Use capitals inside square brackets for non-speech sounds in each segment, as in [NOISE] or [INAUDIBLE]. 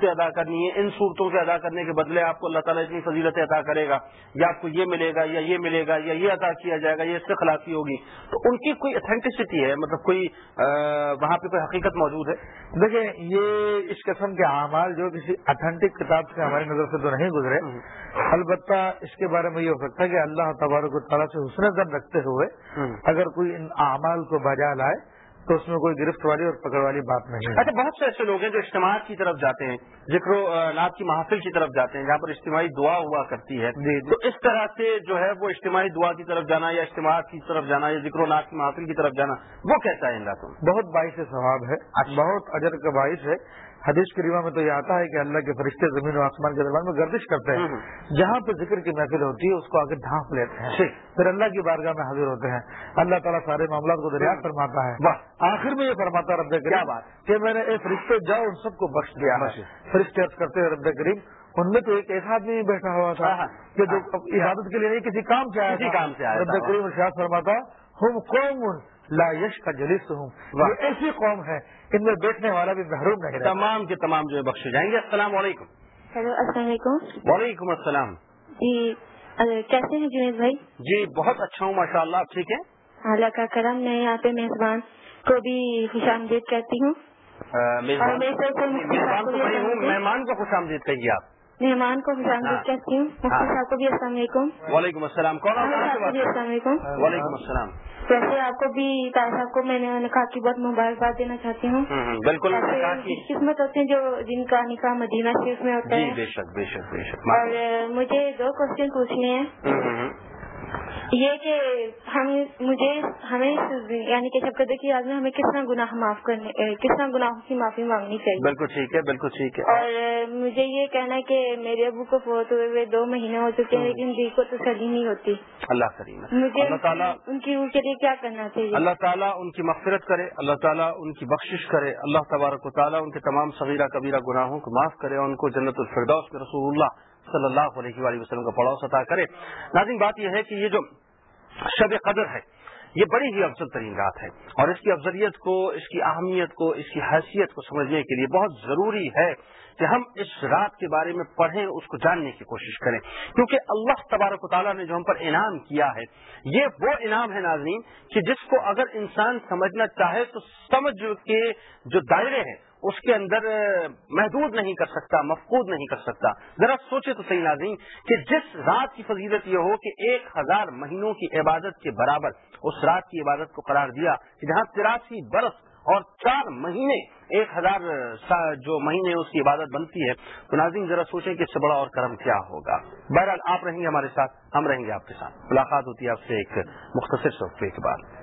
صورتیں ادا کرنی ہے ان صورتوں کے ادا کرنے کے بدلے آپ کو اللہ تعالیٰ اتنی فضیلتیں عطا کرے گا یا آپ کو یہ ملے گا یا یہ ملے گا یا یہ ادا کیا جائے گا یہ اس سے خلافی ہوگی۔ تو ان کی کوئی اتھینٹسٹی ہے؟ مطلب کوئی وہاں پہ کوئی حقیقت موجود ہے؟ دیکھیں یہ اس قسم کے اعمال جو کسی اتھینٹک کتاب سے ہماری نظر سے تو نہیں گزرے البتہ اس کے بارے میں یہ ہو سکتا ہے کہ اللہ تبارک و تعالیٰ سے حسن زن رکھتے ہوئے اگر کوئی ان اعمال کو بجا لائے تو اس میں کوئی گرفت والی اور پکڑ والی بات نہیں اچھا بہت سے ایسے لوگ ہیں جو اجتماع کی طرف جاتے ہیں ذکر و نعت کی محافل کی طرف جاتے ہیں جہاں پر اجتماعی دعا ہوا کرتی ہے جی، جی۔ تو اس طرح سے جو ہے وہ اجتماعی دعا کی طرف جانا یا اجتماع کی طرف جانا یا ذکر و نعت کی محافل کی طرف جانا وہ کیسا ہے تم بہت باعث ثواب ہے اچھا۔ بہت اجر کا باعث ہے حدیث کریمہ میں تو یہ آتا ہے کہ اللہ کے فرشتے زمین و آسمان کے درمیان میں گردش کرتے ہیں۔ جہاں پہ ذکر کی محفل ہوتی ہے اس کو آگے ڈھانپ لیتے ہیں۔ پھر اللہ کی بارگاہ میں حاضر ہوتے ہیں۔ اللہ تعالیٰ سارے معاملات کو دریافت فرماتا ہے۔ آخر میں یہ فرماتا رب کریم کہ میں نے ایک فرشتے جاؤ ان سب کو بخش دیا فرشتے کرتے ہیں رب کریم ان میں تو ایک ایسا آدمی بیٹھا ہوا تھا ہاں، ہاں۔ کہ جو عبادت کے لیے نہیں کسی کام سے آیا کام سے رب کریم فرماتا ہم قوم لا یش کا جلیس ہوں یہ ایسی قوم ہے ان میں بیٹھنے والا بھی محروم نہیں تمام کے تمام جو ہے بخشے جائیں گے۔ السلام علیکم۔ ہیلو السلام علیکم۔ وعلیکم السلام۔ جی کیسے ہیں جنید بھائی؟ جی بہت اچھا ہوں ماشاء اللہ آپ ٹھیک ہے اللہ کا کرم میں یہاں پہ میزبان کو بھی خوش آمدید کہتی ہوں۔ مہمان کو خوش آمدید کہیے آپ۔ مہمان کو ہاں۔ کہتی ہوں۔ مفتی ہاں۔ صاحب کو بھی السلام علیکم۔ وعلیکم السلام۔ کون السلام علیکم۔ وعلیکم السلام۔ ویسے آپ کو بھی صاحب کو میں نے کہا کہ بہت مبارکباد دینا چاہتی ہوں۔ بالکل قسمت ہوتے ہیں جو جن کا نکاح مدینہ شریف میں ہوتا جی، ہے۔ بے شک بے شک بے شک۔ اور مجھے دو کوشچن پوچھنے ہیں۔ یہ کہ ہم مجھے ہمیں یعنی کہ سب دیکھیے آدمی ہمیں کتنا گناہ معاف کرنے کتنا گناہوں کی معافی مانگنی چاہیے؟ بالکل ٹھیک ہے بالکل ٹھیک ہے۔ اور مجھے یہ کہنا ہے کہ میرے ابو کو فوت ہوئے ہوئے دو مہینے ہو چکے ہیں لیکن دل کو تسلی نہیں ہوتی۔ اللہ کریم مجھے اللہ تعالیٰ ان کی ان کے لیے کیا کرنا چاہیے؟ اللہ تعالیٰ ان کی مغفرت کرے اللہ تعالیٰ ان کی بخشش کرے اللہ تبارک و تعالیٰ ان کے تمام صغیرہ کبیرہ گناہوں کو معاف کرے ان کو جنت الفردوس میں رسول اللہ صلی اللہ علیہ وسلم کا پڑوس عطا کرے۔ ناظرین بات یہ ہے کہ یہ جو شب قدر ہے، یہ بڑی ہی افضل ترین رات ہے۔ اور اس کی افضلیت کو، اس کی اہمیت کو، اس کی حیثیت کو سمجھنے کے لیے بہت ضروری ہے کہ ہم اس رات کے بارے میں پڑھیں، اس کو جاننے کی کوشش کریں۔ کیونکہ اللہ تبارک و تعالیٰ نے جو ہم پر انعام کیا ہے، یہ وہ انعام ہے ناظرین کہ جس کو اگر انسان سمجھنا چاہے تو سمجھ کے جو دائرے ہیں اس کے اندر محدود نہیں کر سکتا، مفقود نہیں کر سکتا۔ ذرا سوچے تو صحیح ناظرین کہ جس رات کی فضیلت یہ ہو کہ ایک ہزار مہینوں کی عبادت کے برابر اس رات کی عبادت کو قرار دیا کہ جہاں تراسی برس اور چار مہینے، ایک ہزار جو مہینے اس کی عبادت بنتی ہے، تو ناظرین ذرا سوچیں کہ اس سے بڑا اور کرم کیا ہوگا۔ بہرحال آپ رہیں گے ہمارے ساتھ، ہم رہیں گے آپ کے ساتھ۔ ملاقات ہوتی ہے آپ سے ایک مختصر صفحے کے بعد۔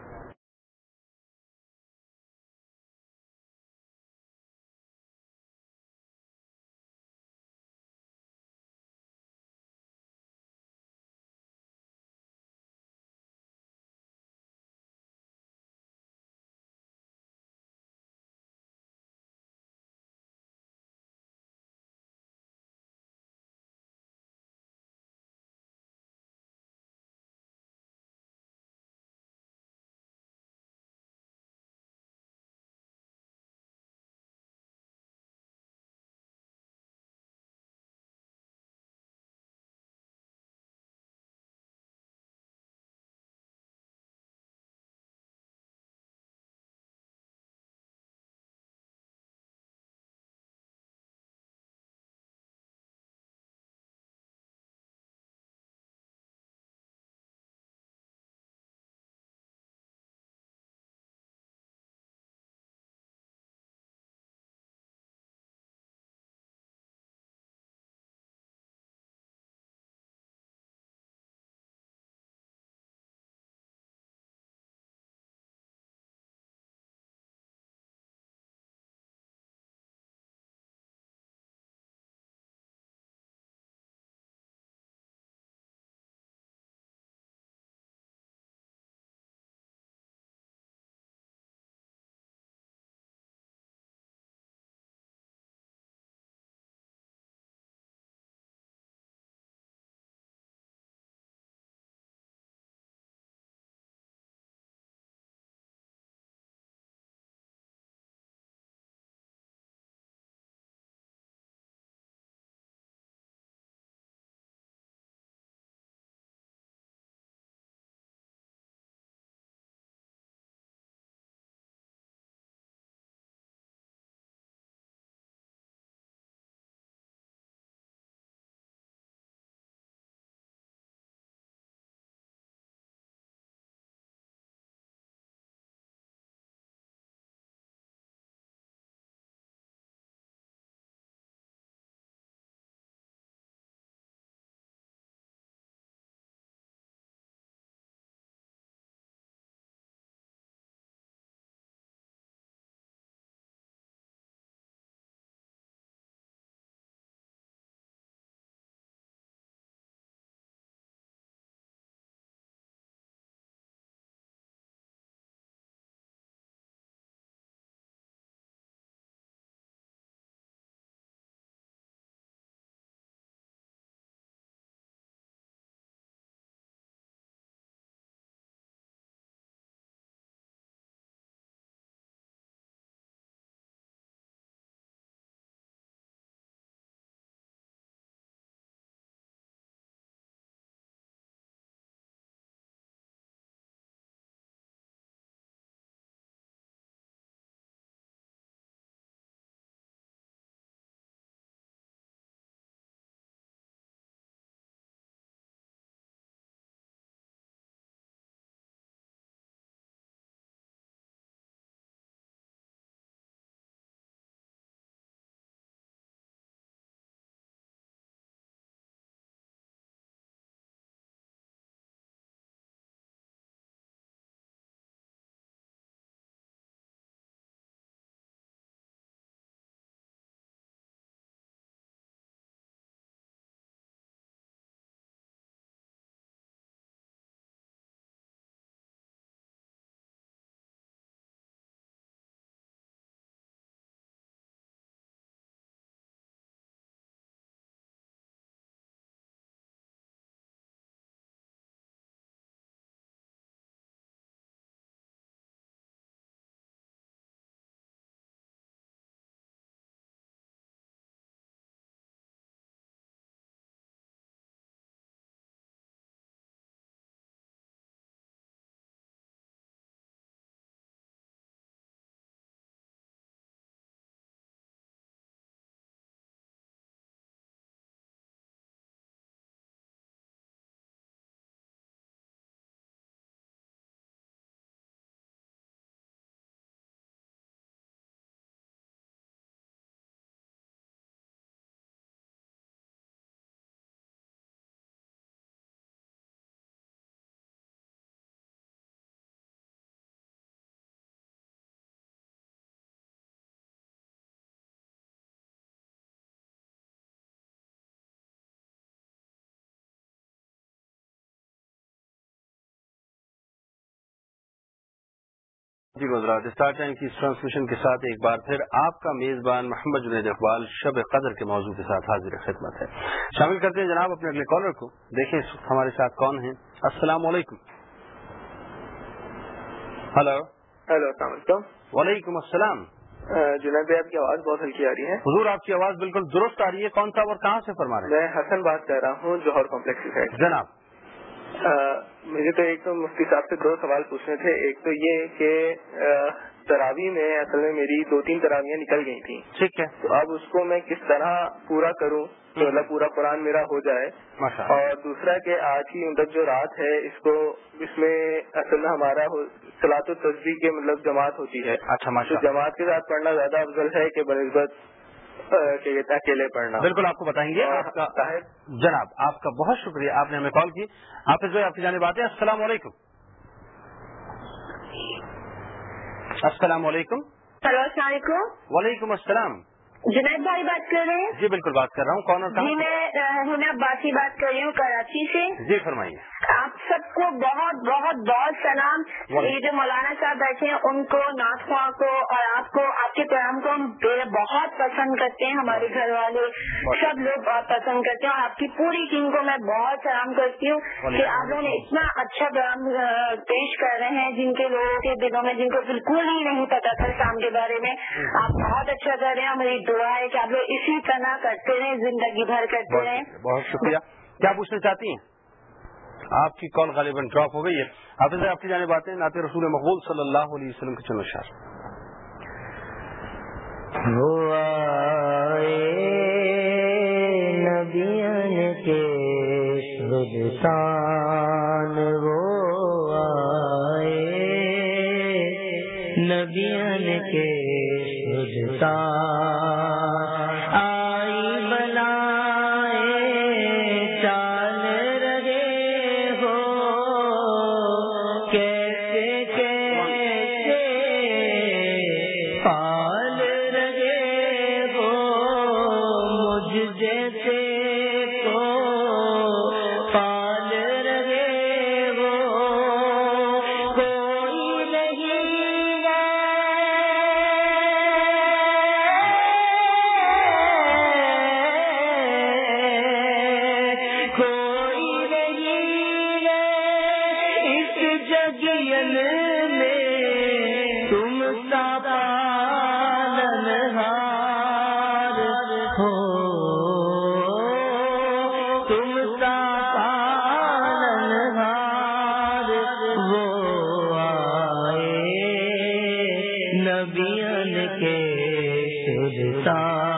جی گزرات اسٹار ٹائم کی ٹرانسمیشن کے ساتھ ایک بار پھر آپ کا میزبان محمد جنید اقبال شب قدر کے موضوع کے ساتھ حاضر خدمت ہے۔ شامل کرتے ہیں جناب اپنے اگلے کالر کو۔ دیکھیں اس وقت ہمارے ساتھ کون ہیں۔ السلام علیکم۔ ہلو ہلو السلام علیکم۔ وعلیکم السلام۔ جنید بھائی آپ کی آواز بہت ہلکی آ رہی ہے۔ حضور آپ کی آواز بالکل درست آ رہی ہے۔ کون صاحب اور کہاں سے فرما رہے ہیں؟ میں حسن بات کر رہا ہوں جوہر کمپلیکس سے جناب مجھے تو ایک تو مفتی صاحب سے دو سوال پوچھنے تھے۔ ایک تو یہ کہ تراوی میں اصل میں میری دو تین تراویاں نکل گئی تھیں۔ ٹھیک ہے۔ تو اب اس کو میں کس طرح پورا کروں؟ اللہ پورا قرآن میرا ہو جائے۔ اور دوسرا کہ آج کی مطلب جو رات ہے اس کو اس میں اصل میں ہمارا سلاط و تصویر کے مطلب جماعت ہوتی ہے۔ اچھا جماعت کے ساتھ پڑھنا زیادہ افضل ہے کہ بنسبت [LAUGHS] اکیلے پڑھنا۔ بالکل آپ کو بتائیں گے آپ کا جناب آپ کا بہت شکریہ آپ نے ہمیں کال کی۔ آپ جو آپ کی جانے بات ہے السلام علیکم۔ السلام علیکم۔ ہلو السلام علیکم۔ وعلیکم السلام۔ جنید بھائی بات کر رہے ہیں؟ جی بالکل بات کر رہا ہوں۔ کون اور جی میں ہنا باسی بات کر رہی ہوں کراچی سے۔ جی فرمائیے۔ آپ سب کو بہت بہت بہت سلام۔ یہ جو مولانا صاحب بیٹھے ہیں ان کو ناز خواہ کو اور آپ کو آپ کے پیغام کو ہم بہت پسند کرتے ہیں ہمارے گھر والے سب لوگ بہت پسند کرتے ہیں اور آپ کی پوری ٹیم کو میں بہت سلام کرتی ہوں کہ آپ لوگوں نے اتنا اچھا پیغام پیش کر رہے ہیں جن کے لوگوں کے دلوں میں جن کو بالکل ہی نہیں پتا تھا شام کے بارے میں۔ آپ بہت اچھا کر رہے ہیں میری دعا ہے کہ آپ لوگ اسی طرح کرتے رہیں زندگی بھر کرتے رہیں۔ بہت شکریہ۔ کیا پوچھنا چاہتی ہیں؟ آپ کی کال غالباً ڈراپ ہو گئی ہے۔ حافظ آپ کی جانب آتے ہیں ناطے رسول مقبول صلی اللہ علیہ وسلم کے چلو شاہ نبیان کے سلطان، وہ آئے نبیان کے نبیان کے سلطان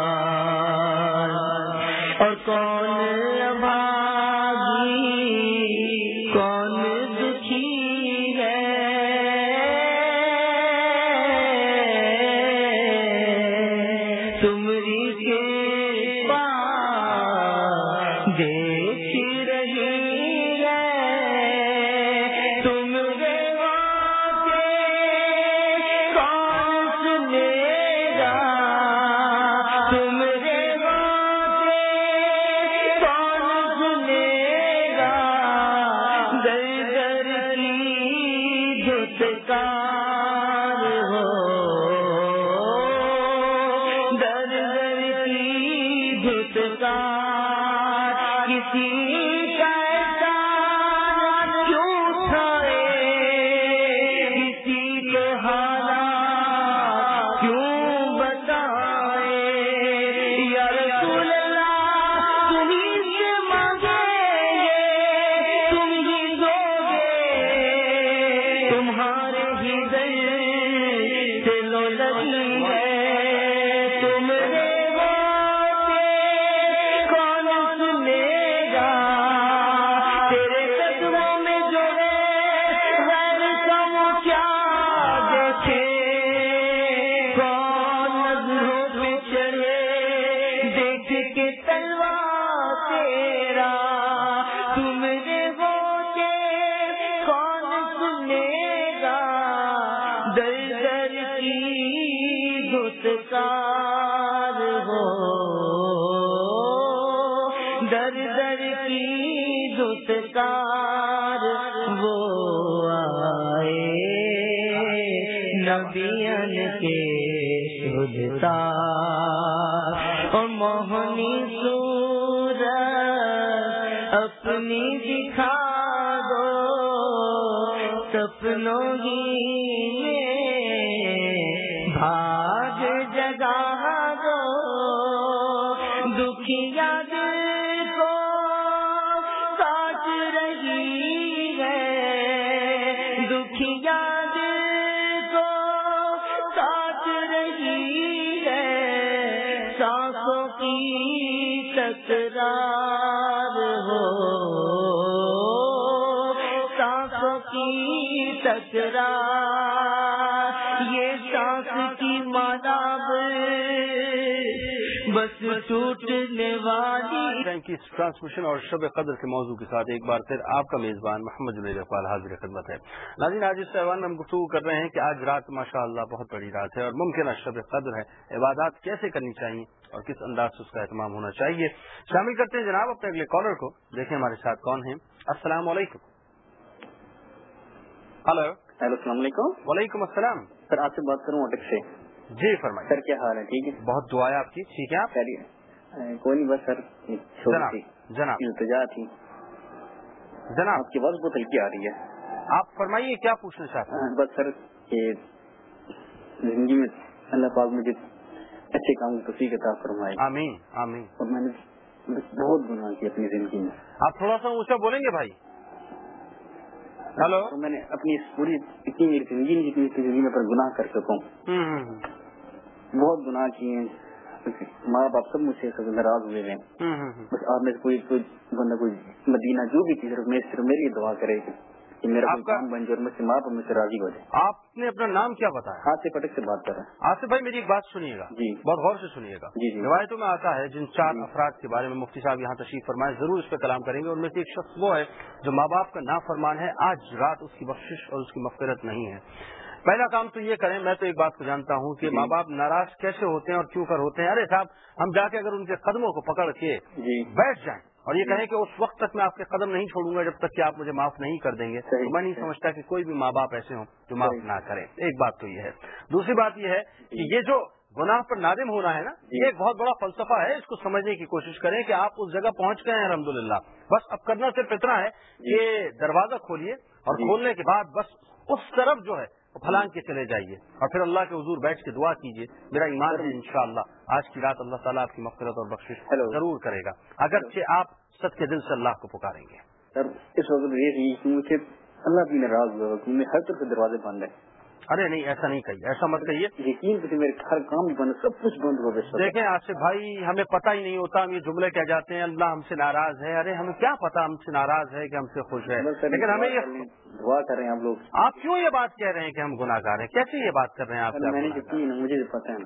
در کی گھتکار وہ آئے۔ نبیان کے شدتا اور موہنی سور اپنی دکھا دو۔ سپنوں گی کی یہ سانس کی ماداب بس ٹوٹنے والی۔ کی ٹرانسمیشن اور شب قدر کے موضوع کے ساتھ ایک بار پھر آپ کا میزبان محمد جنید اقبال حاضر خدمت ہے۔ ناظرین، آج اس ایوان میں ہم گفتگو کر رہے ہیں کہ آج رات ماشاء اللہ بہت بڑی رات ہے اور ممکنہ شب قدر ہے، عبادات کیسے کرنی چاہیے اور کس انداز سے اس کا اہتمام ہونا چاہیے۔ شامل کرتے ہیں جناب اپنے اگلے کالر کو، دیکھیں ہمارے ساتھ کون ہیں۔ السلام علیکم۔ ہلو ہیلو السلام علیکم. وعلیکم السلام. سر آپ سے بات کروں اٹک سے. جی فرمائیے. سر کیا حال ہے؟ ٹھیک ہے؟ بہت دعائیں آپ کی. ٹھیک ہے آپ؟ کوئی نہیں بس سر جناب جناب. التجا تھی. جناب. آپ کی آواز بہت ہلکی آ رہی ہے. آپ فرمائیے کیا پوچھنا چاہتے ہیں؟ بس سر زندگی میں اللہ پاک مجھے اچھے کام کی توفیق عطا فرمائے. آمین آمین. اور میں نے بہت گناہ کی اپنی زندگی میں. آپ تھوڑا سا اونچا بولیں گے بھائی؟ ہلو؟ میں نے اپنی پوری اتنی میری زندگی نہیں جتنی زندگی میں پر گناہ کر سکوں۔ بہت گناہ کیے ہیں۔ ماں باپ سب مجھ سے ناراض ہوئے ہیں۔ بس آپ میں کوئی کوئی بندہ کوئی مدینہ جو بھی چیز میں صرف میری دعا کرے۔ کہ کہ میرا کام بن جائے اور مجھ سے راضی ہو جائے۔ آپ نے اپنا نام کیا بتایا؟ سے پٹک سے بات کر رہے ہیں آصف بھائی میری ایک بات سنیے گا۔ جی۔ بہت غور سے سنیے گا۔ جی، جی۔ روایتوں میں آتا ہے جن چار جی۔ افراد کے بارے میں مفتی صاحب یہاں تشریف فرمائے ضرور اس پہ کلام کریں گے۔ ان میں سے ایک شخص وہ ہے جو ماں باپ کا نافرمان ہے۔ آج رات اس کی بخشش اور اس کی مغفرت نہیں ہے۔ پہلا کام تو یہ کریں میں تو ایک بات کو جانتا ہوں کہ جی۔ ماں باپ ناراض کیسے ہوتے ہیں اور کیوں کر ہوتے ہیں؟ ارے صاحب ہم جا کے اگر ان کے قدموں کو پکڑ کے بیٹھ جائیں اور یہ کہیں کہ اس وقت تک میں آپ کے قدم نہیں چھوڑوں گا جب تک کہ آپ مجھے معاف نہیں کر دیں گے۔ تو میں نہیں سمجھتا کہ کوئی بھی ماں باپ ایسے ہوں جو معاف۔ نہ کریں ایک بات تو یہ ہے۔ دوسری بات یہ ہے کہ یہ جو گناہ پر نادم ہونا ہے نا جی۔ یہ ایک بہت بڑا فلسفہ ہے۔ اس کو سمجھنے کی کوشش کریں کہ آپ اس جگہ پہنچ گئے ہیں الحمد بس اب کرنا صرف اتنا ہے کہ دروازہ کھولیے اور جی۔ کھولنے کے بعد بس اس طرف جو ہے وہ پھلانگ کے چلے جائیے۔ اور پھر اللہ کے حضور بیٹھ کے دعا کیجیے۔ میرا ایمان ہے انشاءاللہ آج کی رات اللہ تعالیٰ آپ کی مغفرت اور بخشش۔ ضرور کرے گا۔ اگرچہ آپ سچ کے دل سے اللہ کو پکاریں گے۔ سر اس وقت یہ اللہ بھی ناراض ہوا کہ میں ہر طرف سے دروازے بند ہیں۔ ارے نہیں ایسا نہیں کہیے ایسا مت کہیے۔ یقین میرے ہر کام بھی بند سب کچھ بند ہو گیا۔ دیکھیں آصف بھائی ہمیں پتہ ہی نہیں ہوتا ہم یہ جملے کہہ جاتے ہیں اللہ ہم سے ناراض ہے۔ ارے ہمیں کیا پتا ہم سے ناراض ہے کہ ہم سے خوش ہے لیکن ہمیں یہ دعا کر رہے ہیں آپ لوگ۔ آپ کیوں یہ بات کہہ رہے ہیں کہ ہم گناہ گار ہیں؟ کیسے یہ بات کر رہے ہیں آپ مجھے پتہ ہے۔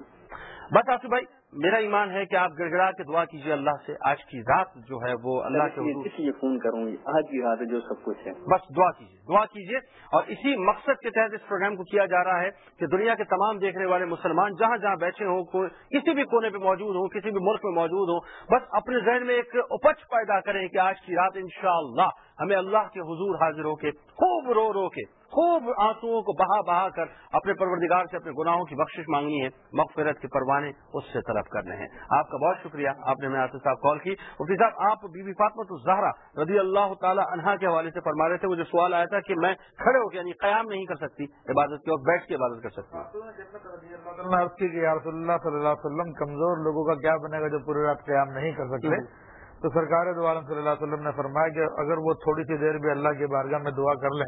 بس آصف بھائی میرا ایمان ہے کہ آپ گڑ گڑا کے دعا کیجیے اللہ سے آج کی رات جو ہے وہ اللہ کے حضور اس لیے فون کروں گی آج کی رات جو سب کچھ ہے۔ بس دعا کیجیے دعا کیجیے اور اسی مقصد کے تحت اس پروگرام کو کیا جا رہا ہے کہ دنیا کے تمام دیکھنے والے مسلمان جہاں جہاں بیٹھے ہوں کسی بھی کونے پہ موجود ہوں کسی بھی ملک میں موجود ہوں بس اپنے ذہن میں ایک اپچ پیدا کریں کہ آج کی رات انشاءاللہ ہمیں اللہ کے حضور حاضر ہو کے خوب رو رو کے خوب آنسوؤں کو بہا بہا کر اپنے پروردگار سے اپنے گناہوں کی بخشش مانگنی ہے مغفرت کے پروانے اس سے طلب کرنے ہیں۔ آپ کا بہت شکریہ آپ نے میں آصف صاحب کال کی۔ مفتی صاحب آپ بی بی فاطمہ الزہرا رضی اللہ تعالی عنہا کے حوالے سے فرما رہے تھے وہ جو سوال آیا تھا کہ میں کھڑے ہو کے یعنی قیام نہیں کر سکتی عبادت کی اور بیٹھ کے عبادت کر سکتی۔ ہوں عرض کی کہ یا رسول اللہ صلی اللہ علیہ وسلم کمزور لوگوں کا کیا بنے گا جو پوری رات قیام نہیں کر سکتے؟ تو سرکار دو عالم صلی اللہ علیہ وسلم نے فرمایا کہ اگر وہ تھوڑی سی دیر بھی اللہ کی بارگاہ میں دعا کر لیں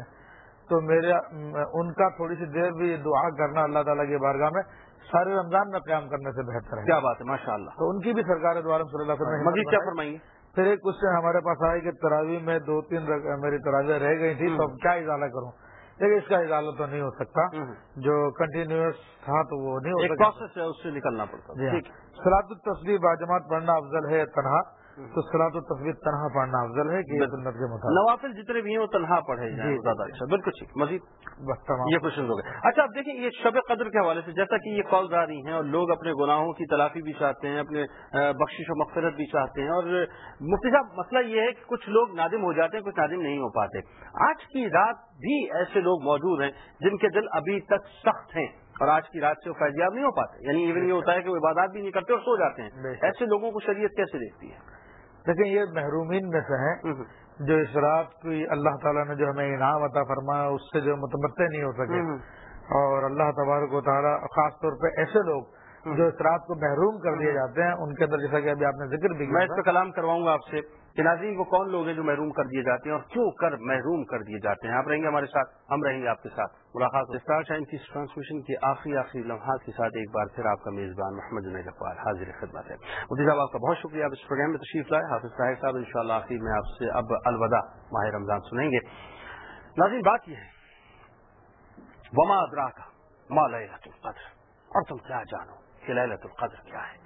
تو میرے ان کا تھوڑی سی دیر بھی دعا کرنا اللہ تعالیٰ کی بارگاہ میں سارے رمضان میں قیام کرنے سے بہتر ہے۔ کیا بات ہے ماشاء اللہ تو ان کی بھی سرکار دو عالم صلی اللہ علیہ وسلم مزید کیا۔ فرمائیے؟ پھر ایک کوشچن ہمارے پاس آئی کہ تراوی میں دو تین میری تراویاں رہ گئی تھی تو اب کیا اضالہ کروں؟ لیکن اس کا اضالہ تو نہیں ہو سکتا۔ جو کنٹینیوس تھا تو وہ نہیں ہو سکتا۔ پروسیس ہے اس سے نکلنا پڑتا۔ جی ہے۔ ہاں۔ التصویر باجماعت پڑھنا افضل ہے تنہا۔ تو سلاط التصویر تنہا پڑھنا افضل ہے کہ سنت کے مطابق۔ نوافل جتنے بھی ہیں وہ تنہا پڑھے جائیں۔ جی، زیادہ اچھا۔ بالکل ٹھیک۔ مزید یہ کوشچن ہو گئے۔ اچھا اب دیکھیں یہ شب قدر کے حوالے سے جیسا کہ یہ کال رہی ہیں اور لوگ اپنے گناہوں کی تلافی بھی چاہتے ہیں اپنے آ، بخشش و مغفرت بھی چاہتے ہیں۔ اور مفتی صاحب مسئلہ یہ ہے کہ کچھ لوگ نادم ہو جاتے ہیں کچھ نادم نہیں ہو پاتے۔ آج کی رات بھی ایسے لوگ موجود ہیں جن کے دل ابھی تک سخت ہیں اور آج کی رات سے وہ فیضیاب نہیں ہو پاتے۔ یعنی ایون یہ ہوتا ہے کہ وہ عبادات بھی نہیں کرتے اور سو جاتے ہیں۔ ایسے لوگوں کو شریعت کیسے دیکھتی ہے؟ لیکن یہ محرومین میں سے ہیں جو اس رات کی اللہ تعالیٰ نے جو ہمیں انعام عطا فرمایا اس سے جو متمتع نہیں ہو سکے۔ اور اللہ تبارک و تعالیٰ خاص طور پہ ایسے لوگ جو اس رات کو محروم کر دیے جاتے ہیں ان کے اندر جیسا کہ ابھی آپ نے ذکر بھی میں اس پہ کلام کرواؤں گا آپ سے۔ ناظرین، وہ کون لوگ ہیں جو محروم کر دیے جاتے ہیں اور کیوں کر محروم کر دیے جاتے ہیں؟ آپ رہیں گے ہمارے ساتھ، ہم رہیں گے آپ کے ساتھ۔ ملاقات اسٹار ٹائم کی ٹرانسمیشن کے آخری آخری لمحات کے ساتھ ایک بار پھر آپ کا میزبان محمد جنید اقبال حاضر خدمت ہے۔ مودی صاحب، آپ کا بہت شکریہ۔ آپ اس پروگرام میں تشریف لائے۔ حافظ طاہر صاحب ان شاء اللہ آخر میں آپ سے اب الوداع ماہ رمضان سنیں گے۔ ناظرین، بات یہ ہے۔ وما ادرا کا مالا القدر؟ اور تم کیا جانو کہ للت القدر کیا ہے؟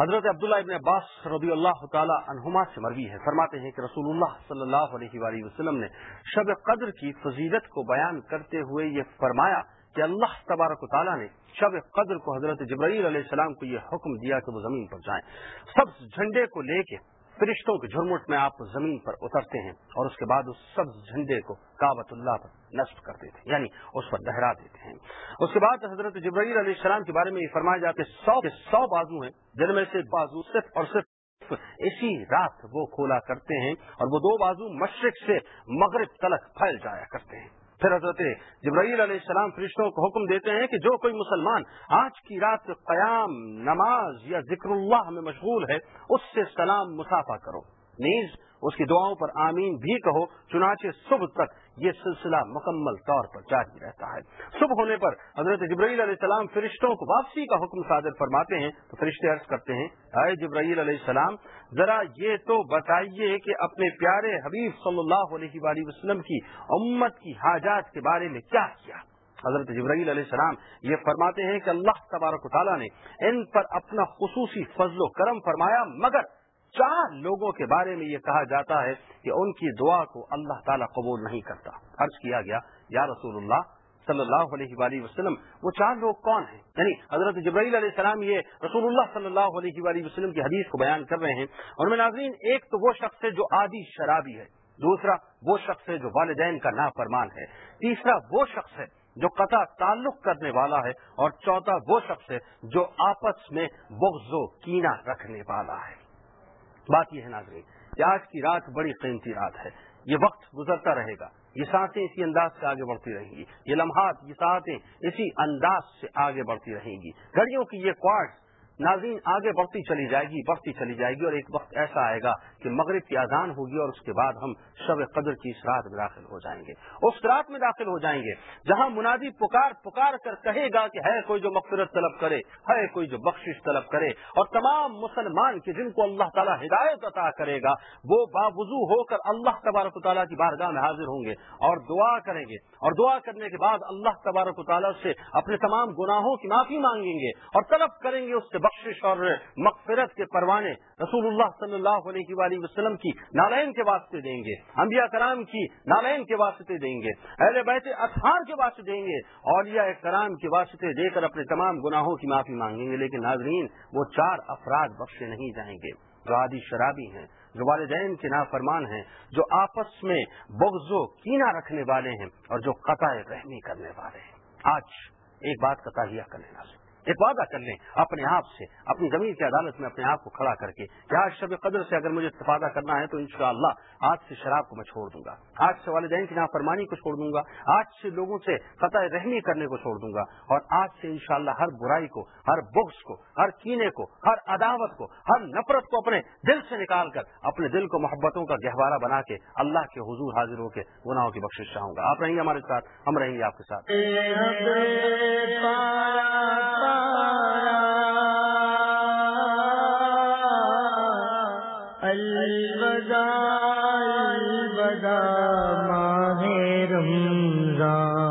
حضرت عبداللہ ابن عباس رضی اللہ تعالی عنہما سے مروی ہے۔ فرماتے ہیں کہ رسول اللہ صلی اللہ علیہ وآلہ وسلم نے شب قدر کی فضیلت کو بیان کرتے ہوئے یہ فرمایا کہ اللہ تبارک و تعالیٰ نے شب قدر کو حضرت جبرائیل علیہ السلام کو یہ حکم دیا کہ وہ زمین پر جائیں۔ سبز جھنڈے کو لے کے فرشتوں کے جھرمٹ میں آپ زمین پر اترتے ہیں اور اس کے بعد اس سبز جھنڈے کو کابت اللہ پر نصب کر دیتے ہیں یعنی اس پر لہرا دیتے ہیں۔ اس کے بعد حضرت جبرائیل علیہ السلام کے بارے میں یہ فرمایا جاتا ہے سو کے سو بازو ہیں، جن میں سے بازو صرف اور صرف اسی رات وہ کھولا کرتے ہیں اور وہ دو بازو مشرق سے مغرب تلک پھیل جایا کرتے ہیں۔ پھر حضرت جبرائیل علیہ السلام فرشتوں کو حکم دیتے ہیں کہ جو کوئی مسلمان آج کی رات قیام، نماز یا ذکر اللہ میں مشغول ہے، اس سے سلام مسافہ کرو۔ نیز اس کی دعاؤں پر آمین بھی کہو، چنانچہ صبح تک یہ سلسلہ مکمل طور پر جاری رہتا ہے۔ صبح ہونے پر حضرت جبرائیل علیہ السلام فرشتوں کو واپسی کا حکم صادر فرماتے ہیں، تو فرشتے عرض کرتے ہیں، اے جبرائیل علیہ السلام ذرا یہ تو بتائیے کہ اپنے پیارے حبیب صلی اللہ علیہ وآلہ وسلم کی امت کی حاجات کے بارے میں کیا کیا؟ حضرت جبرائیل علیہ السلام یہ فرماتے ہیں کہ اللہ تبارک و تعالیٰ نے ان پر اپنا خصوصی فضل و کرم فرمایا، مگر چار لوگوں کے بارے میں یہ کہا جاتا ہے کہ ان کی دعا کو اللہ تعالیٰ قبول نہیں کرتا۔ عرض کیا گیا، یا رسول اللہ صلی اللہ علیہ وآلہ وسلم، وہ چار لوگ کون ہیں؟ یعنی حضرت جبرائیل علیہ السلام یہ رسول اللہ صلی اللہ علیہ وآلہ وسلم کی حدیث کو بیان کر رہے ہیں۔ اور میں ناظرین، ایک تو وہ شخص ہے جو عادی شرابی ہے، دوسرا وہ شخص ہے جو والدین کا نافرمان ہے، تیسرا وہ شخص ہے جو قطع تعلق کرنے والا ہے، اور چوتھا وہ شخص ہے جو آپس میں بغض و کینہ رکھنے والا ہے۔ بات یہ ہے ناظرین کہ آج کی رات بڑی قیمتی رات ہے، یہ وقت گزرتا رہے گا۔ یہ سانسیں اسی انداز سے آگے بڑھتی رہیں گی۔ یہ لمحات، یہ ساتیں اسی انداز سے آگے بڑھتی رہیں گی۔ گھڑیوں کی یہ کوارٹس ناظرین، آگے بڑھتی چلی جائے گی، بڑھتی چلی جائے گی اور ایک وقت ایسا آئے گا کہ مغرب کی اذان ہوگی اور اس کے بعد ہم شب قدر کی اس رات میں داخل ہو جائیں گے۔ اس رات میں داخل ہو جائیں گے، جہاں منادی پکار پکار کر کہے گا کہ ہے کوئی جو مغفرت طلب کرے، ہے کوئی جو بخشش طلب کرے اور تمام مسلمان کے جن کو اللہ تعالیٰ ہدایت عطا کرے گا، وہ باوضو ہو کر اللہ تبارک و تعالیٰ کی بارگاہ میں حاضر ہوں گے اور دعا کریں گے۔ اور دعا کرنے کے بعد اللہ تبارک و تعالیٰ سے اپنے تمام گناہوں کی معافی مانگیں گے اور طلب کریں گے اس سے بخشش اور مغفرت کے پروانے رسول اللہ صلی اللہ علیہ وآلہ وسلم کی نالین کے واسطے دیں گے، انبیاء کرام کی نالین کے واسطے دیں گے، اہل بیت اطہار کے واسطے دیں گے، اولیاء کرام کے واسطے دے کر اپنے تمام گناہوں کی معافی مانگیں گے، لیکن ناظرین، وہ چار افراد بخشے نہیں جائیں گے، جو عادی شرابی ہیں، جو والدین کے نافرمان ہیں، جو آپس میں بغض و کینہ رکھنے والے ہیں، اور جو قطع رحمی کرنے والے ہیں۔ آج ایک بات کا تاہیہ کر ایک وعدہ کر لیں اپنے آپ سے، اپنی زمین کی عدالت میں اپنے آپ کو کھڑا کر کے کہ آج شب قدر سے اگر مجھے استفادہ کرنا ہے تو انشاءاللہ آج سے شراب کو میں چھوڑ دوں گا۔ آج سے والدین کی نافرمانی کو چھوڑ دوں گا۔ آج سے لوگوں سے قطع رحمی کرنے کو چھوڑ دوں گا۔ اور آج سے انشاءاللہ ہر برائی کو، ہر بغض کو، ہر کینے کو، ہر عداوت کو، ہر نفرت کو اپنے دل سے نکال کر، اپنے دل کو محبتوں کا گہوارہ بنا کے اللہ کے حضور حاضر ہو کے گناہوں کی بخش چاہوں گا۔ آپ رہیں گے ہمارے ساتھ؟ ہم رہیں گے آپ کے ساتھ۔ الوداع الوداع ماہ رمضان۔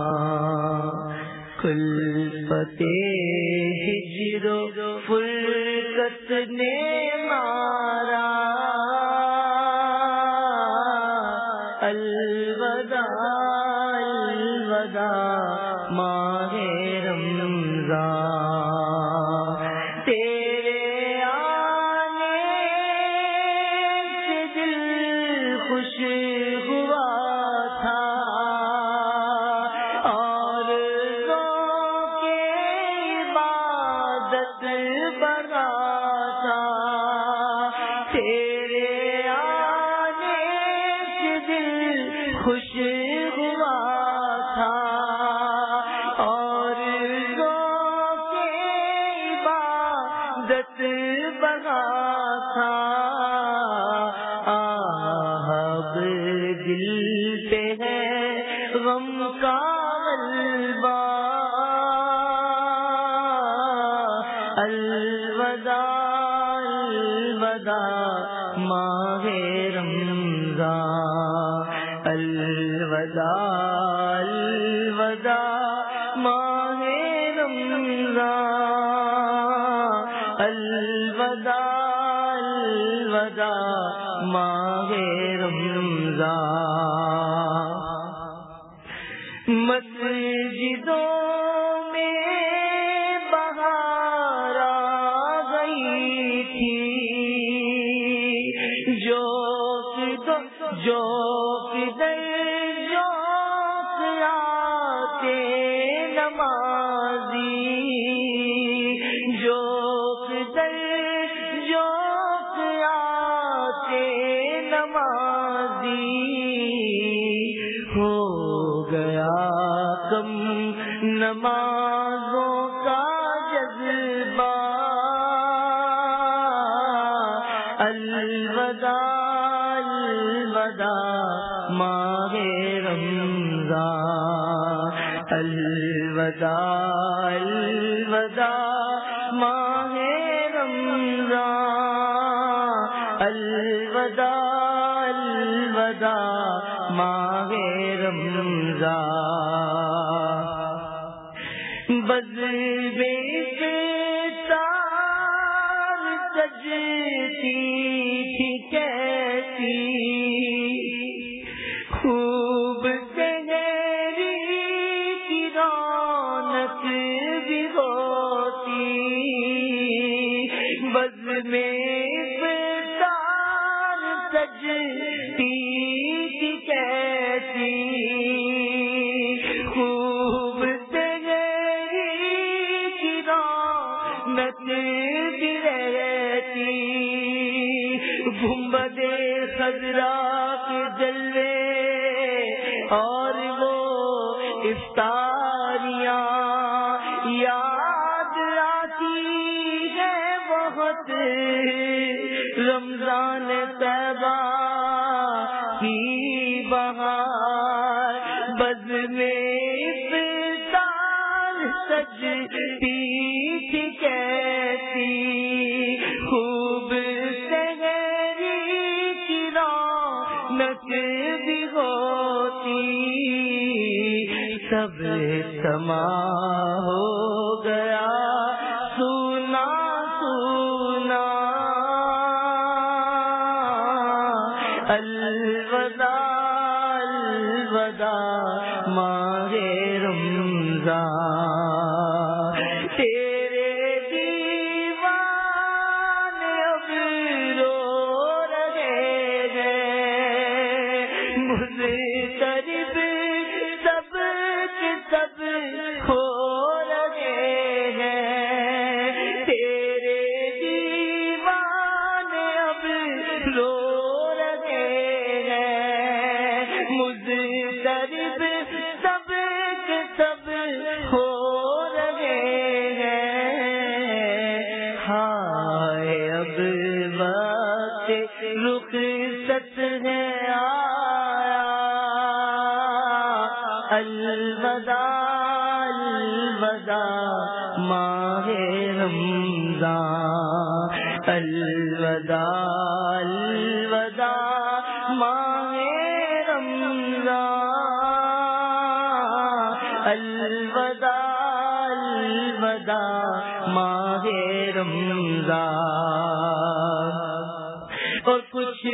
کل پتے ہجر فرقت نے تھا۔ نماز سب تما ہو گیا۔ فرصت ہے آیا، الوداع الوداع، ماہ رمضان، الوداع الوداع، ماہ رمضان، الوداع الوداع، ماہ رمضان۔ اور کچھ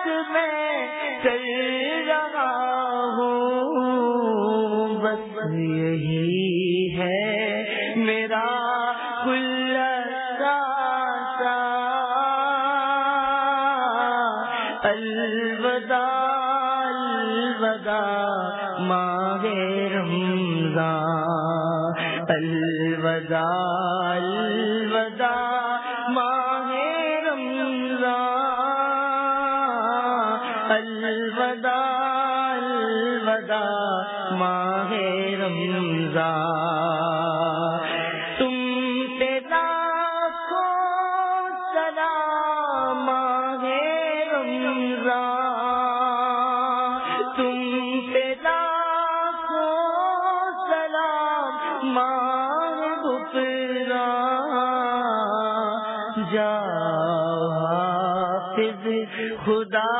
حالت میں چل رہا ہوں بس یہی حافظ خدا